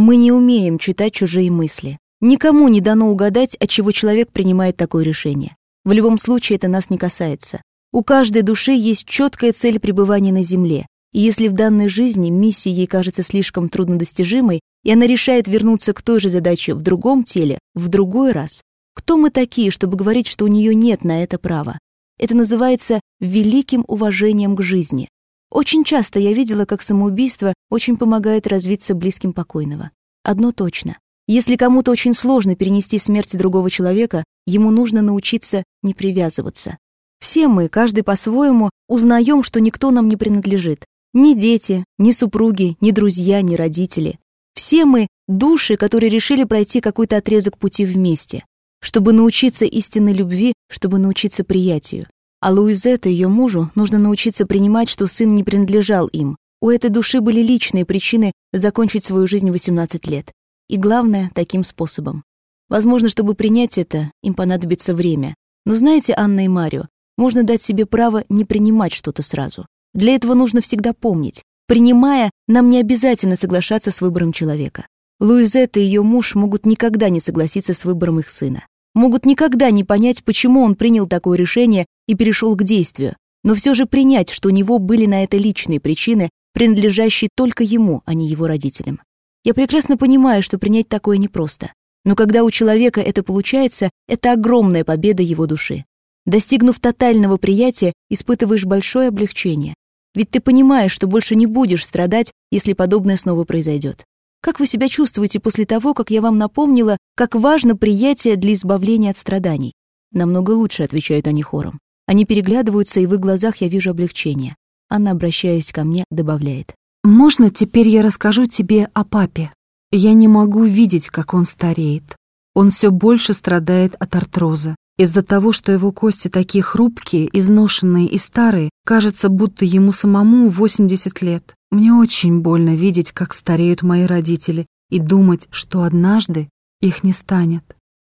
Мы не умеем читать чужие мысли. Никому не дано угадать, от чего человек принимает такое решение. В любом случае это нас не касается. У каждой души есть четкая цель пребывания на Земле, и если в данной жизни миссия ей кажется слишком труднодостижимой, и она решает вернуться к той же задаче в другом теле, в другой раз, кто мы такие, чтобы говорить, что у нее нет на это права? Это называется великим уважением к жизни. Очень часто я видела, как самоубийство очень помогает развиться близким покойного. Одно точно. Если кому-то очень сложно перенести смерть другого человека, ему нужно научиться не привязываться. Все мы, каждый по-своему, узнаем, что никто нам не принадлежит. Ни дети, ни супруги, ни друзья, ни родители. Все мы — души, которые решили пройти какой-то отрезок пути вместе, чтобы научиться истинной любви, чтобы научиться приятию. А Луизетта, ее мужу, нужно научиться принимать, что сын не принадлежал им. У этой души были личные причины закончить свою жизнь в 18 лет. И главное, таким способом. Возможно, чтобы принять это, им понадобится время. Но знаете, Анна и Марио, можно дать себе право не принимать что-то сразу. Для этого нужно всегда помнить. Принимая, нам не обязательно соглашаться с выбором человека. Луизетта и ее муж могут никогда не согласиться с выбором их сына могут никогда не понять, почему он принял такое решение и перешел к действию, но все же принять, что у него были на это личные причины, принадлежащие только ему, а не его родителям. Я прекрасно понимаю, что принять такое непросто, но когда у человека это получается, это огромная победа его души. Достигнув тотального приятия, испытываешь большое облегчение. Ведь ты понимаешь, что больше не будешь страдать, если подобное снова произойдет. Как вы себя чувствуете после того, как я вам напомнила, как важно приятие для избавления от страданий? Намного лучше, отвечают они хором. Они переглядываются, и в их глазах я вижу облегчение. Она, обращаясь ко мне, добавляет. «Можно теперь я расскажу тебе о папе? Я не могу видеть, как он стареет. Он все больше страдает от артроза. Из-за того, что его кости такие хрупкие, изношенные и старые, кажется, будто ему самому 80 лет. Мне очень больно видеть, как стареют мои родители, и думать, что однажды их не станет.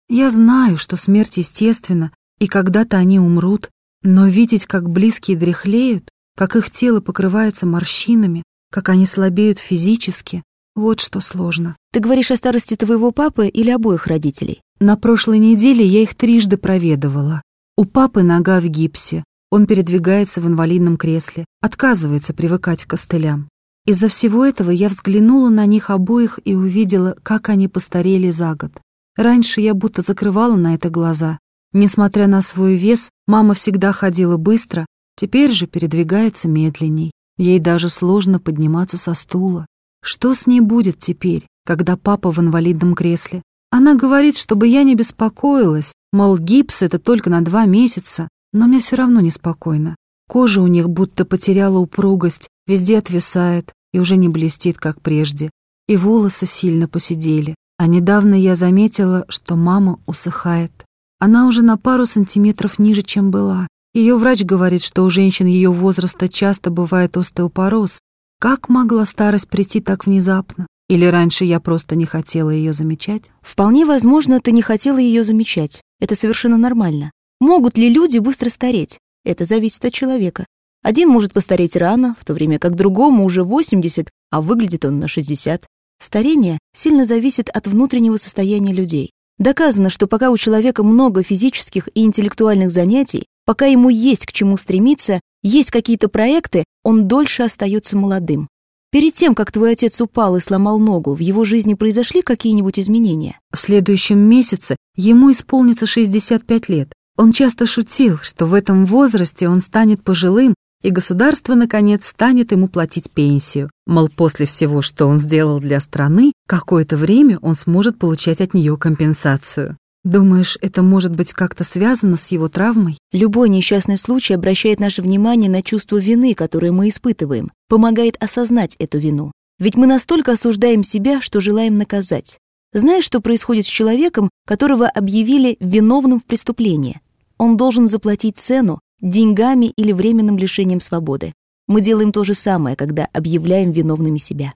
Я знаю, что смерть естественна, и когда-то они умрут, но видеть, как близкие дряхлеют, как их тело покрывается морщинами, как они слабеют физически, вот что сложно. Ты говоришь о старости твоего папы или обоих родителей? На прошлой неделе я их трижды проведывала. У папы нога в гипсе, он передвигается в инвалидном кресле, отказывается привыкать к костылям. Из-за всего этого я взглянула на них обоих и увидела, как они постарели за год. Раньше я будто закрывала на это глаза. Несмотря на свой вес, мама всегда ходила быстро, теперь же передвигается медленней. Ей даже сложно подниматься со стула. Что с ней будет теперь, когда папа в инвалидном кресле? Она говорит, чтобы я не беспокоилась, мол, гипс — это только на два месяца, но мне все равно неспокойно. Кожа у них будто потеряла упругость, везде отвисает и уже не блестит, как прежде. И волосы сильно посидели. А недавно я заметила, что мама усыхает. Она уже на пару сантиметров ниже, чем была. Ее врач говорит, что у женщин ее возраста часто бывает остеопороз. Как могла старость прийти так внезапно? Или раньше я просто не хотела ее замечать? Вполне возможно, ты не хотела ее замечать. Это совершенно нормально. Могут ли люди быстро стареть? Это зависит от человека. Один может постареть рано, в то время как другому уже 80, а выглядит он на 60. Старение сильно зависит от внутреннего состояния людей. Доказано, что пока у человека много физических и интеллектуальных занятий, пока ему есть к чему стремиться, есть какие-то проекты, он дольше остается молодым. Перед тем, как твой отец упал и сломал ногу, в его жизни произошли какие-нибудь изменения? В следующем месяце ему исполнится 65 лет. Он часто шутил, что в этом возрасте он станет пожилым, и государство, наконец, станет ему платить пенсию. Мол, после всего, что он сделал для страны, какое-то время он сможет получать от нее компенсацию. Думаешь, это может быть как-то связано с его травмой? Любой несчастный случай обращает наше внимание на чувство вины, которое мы испытываем, помогает осознать эту вину. Ведь мы настолько осуждаем себя, что желаем наказать. Знаешь, что происходит с человеком, которого объявили виновным в преступлении? Он должен заплатить цену деньгами или временным лишением свободы. Мы делаем то же самое, когда объявляем виновными себя.